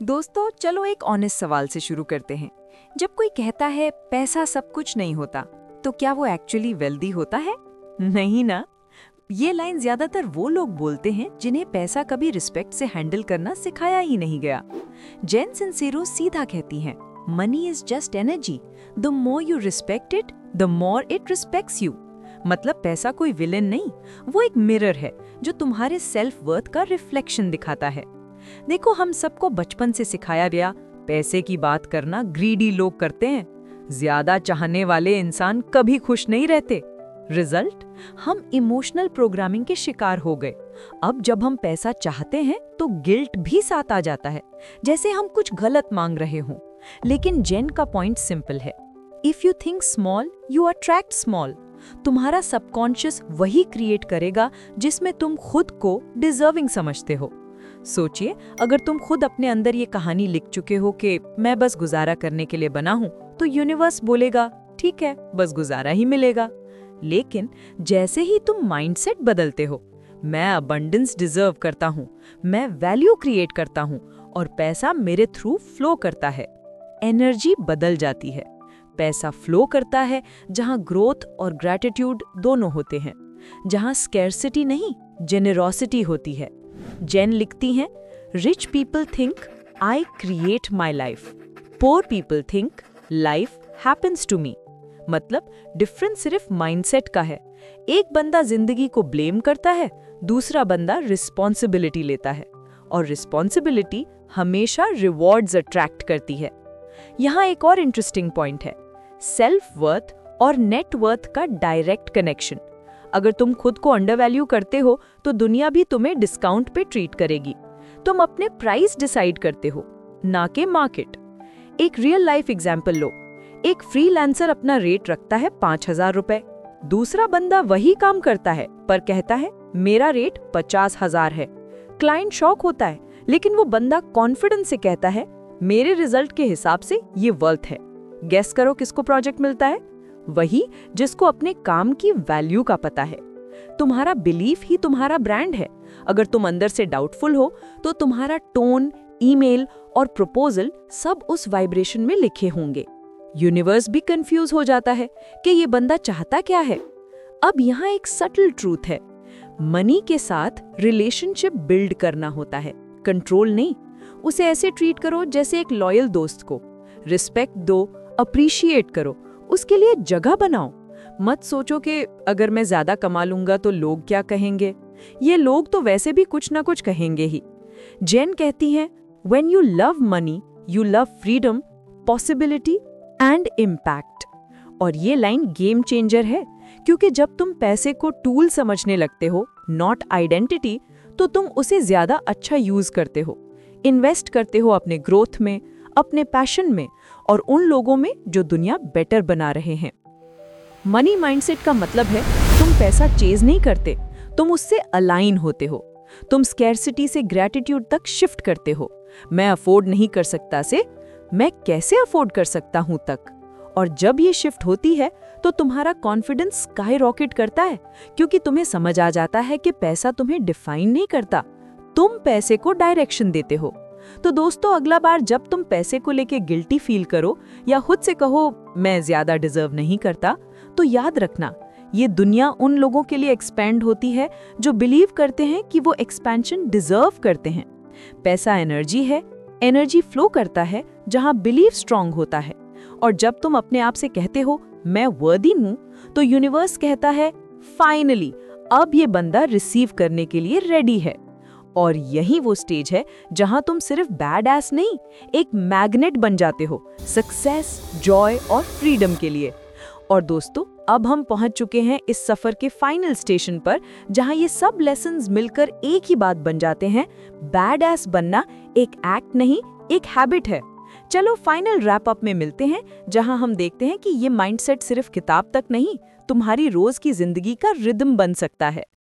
दोस्तों, चलो एक ऑनेस्ट सवाल से शुरू करते हैं। जब कोई कहता है, पैसा सब कुछ नहीं होता तो क्या वो एक्चुअली वेल्दी होता है? नहीं ना। ये लाइन ज़्यादातर वो लोग बोलते हैं, जिन्हें पैसा कभी रिस्पेक्ट से हैंडल करना सिखाया ही नहीं गया। जेन सिंसेरो सीधा कहती हैं money is just energy the more you respect it the more it respects you मतलब पैसा कोई विलेन नहीं, वो एक मिरर है, जो तुम्हारे सेल्फ वर्थ का रिफ्लेक्शन दिखाता है। देखो, हम सबको बचपन से सिखाया गया, पैसे की बात करना ग्रीडी लोग करते हैं। ज़्यादा चाहने वाले इंसान कभी खुश नहीं रहते। रिज़ल्ट हम इमोशनल प्रोग्रामिंग के शिकार हो गए। अब जब हम पैसा चाहते हैं तो गिल्ट भी साथ आ जाता है, जैसे हम कुछ गलत मांग रहे हों। लेकिन जेन का पॉइंट सिंपल है। If you think small you attract small तुम्हारा सबकॉन्शियस वही क्रिएट करेगा, जिसमें तुम खुद को डिजर्विंग समझते हो। सोचिए, अगर तुम खुद अपने अंदर ये कहानी लिख चुके हो कि मैं बस गुजारा करने के लिए बना हूँ तो यूनिवर्स बोलेगा, ठीक है, बस गुजारा ही मिलेगा। लेकिन जैसे ही तुम माइंडसेट बदलते हो, मैं अबंडेंस डिजर्व करता हूँ, मैं वैल्यू क्रिएट करता हूँ और पैसा मेरे थ्रू फ्लो करता है एनर्जी बदल जाती है। पैसा फ्लो करता है जहाँ ग्रोथ और ग्रैटिट्यूड दोनों होते हैं, जहाँ स्केर्सिटी नहीं जेनेरोसिटी होती है। जेन लिखती हैं rich people think I create my life poor people think life happens to me मतलब डिफरेंस सिर्फ़ माइंडसेट का है। एक बंदा ज़िंदगी को ब्लेम करता है, दूसरा बंदा रिस्पॉन्सिबिलिटी लेता है। और रिस्पॉन्सिबिलिटी हमेशा रिवॉर्ड्स अट्रैक्ट करती है। यहाँ एक और इंटरेस्टिंग पॉइंट है। सेल्फ वर्थ और नेटवर्थ का डायरेक्ट कनेक्शन अगर तुम खुद को अंडर वैल्यू करते हो तो दुनिया भी तुम्हें डिस्काउंट पे ट्रीट करेगी। तुम अपने प्राइस डिसाइड करते हो, ना के मार्केट एक रियल लाइफ एग्ज़ाम्पल लो। एक फ्रीलांसर अपना रेट रखता है पाँच हज़ार रुपए। दूसरा बंदा वही काम करता है, पर कहता है, मेरा रेट पचास हज़ार है। क्लाइंट शॉक होता है, लेकिन वो बंदा कॉन्फिडेंस से कहता है, मेरे रिज़ल्ट के हिसाब से ये वर्थ है। गेस करो किसको प्रोजेक्ट मिलता है? वही जिसको अपने काम की वैल्यू का पता है। तुम्हारा बिलीफ ही तुम्हारा ब्रांड है। अगर तुम अंदर से डाउटफुल हो तो तुम्हारा टोन ईमेल और प्रपोजल सब उस वाइब्रेशन में लिखे होंगे। यूनिवर्स भी कंफ्यूज हो जाता है कि ये बंदा चाहता क्या है। अब यहाँ एक सटल ट्रूथ है। मनी के साथ रिलेशनशिप बिल्ड करना होता है। कंट्रोल नहीं, उसे ऐसे ट्रीट करो जैसे एक लॉयल दोस्त को। रिस्पेक्ट दो अप्रिशिएट करो। उसके लिए जगह बनाओ। मत सोचो कि अगर मैं ज़्यादा कमा लूँगा तो लोग क्या कहेंगे? ये लोग तो वैसे भी कुछ ना कुछ कहेंगे ही। जैन कहती हैं when you love money you love freedom possibility and impact और ये लाइन गेम चेंजर है, क्योंकि जब तुम पैसे को टूल समझने लगते हो नॉट आइडेंटिटी तो तुम उसे ज़्यादा अच्छा यूज़ करते हो। इन्वेस्ट करते हो अपने ग्रोथ में अपने पैशन में और उन लोगों में जो दुनिया बेटर बना रहे हैं। मनी माइंडसेट का मतलब है, तुम पैसा चेज नहीं करते, तुम उससे अलाइन होते हो। तुम स्कैरसिटी से ग्रेटिट्यूड तक शिफ्ट करते हो। मैं अफोर्ड नहीं कर सकता से, मैं कैसे अफोर्ड कर सकता हूँ तक? और जब ये शिफ्ट होती है तो तुम्हारा कॉन्फिडेंस स्काई रॉकेट करता है, क्योंकि तुम्हें समझ आ जाता है कि पैसा तुम्हें डिफाइन नहीं करता। तुम पैसे को डायरेक्शन देते हो। तो दोस्तों, अगला बार जब तुम पैसे को लेके गिल्टी फील करो या खुद से कहो, मैं ज़्यादा डिजर्व नहीं करता तो याद रखना, ये दुनिया उन लोगों के लिए एक्सपेंड होती है जो बिलीव करते हैं कि वो एक्सपेंशन डिजर्व करते हैं। पैसा एनर्जी है एनर्जी फ्लो करता है, जहाँ बिलीव स्ट्रांग होता है। और जब तुम अपने आप से कहते हो, मैं वर्दी हूँ तो यूनिवर्स कहता है फाइनली अब ये बंदा रिसीव करने के लिए रेडी है। और यही वो स्टेज है जहाँ तुम सिर्फ़ बैड एस नहीं, एक मैग्नेट बन जाते हो सक्सेस जॉय और फ्रीडम के लिए। और दोस्तों, अब हम पहुँच चुके हैं इस सफ़र के फाइनल स्टेशन पर, जहाँ ये सब लेसन मिलकर एक ही बात बन जाते हैं बैड एस बनना एक एक्ट नहीं, एक हैबिट है। चलो फाइनल रैप अप में मिलते हैं, जहाँ हम देखते हैं कि ये माइंडसेट सिर्फ़ किताब तक नहीं, तुम्हारी रोज की ज़िंदगी का रिदम बन सकता है।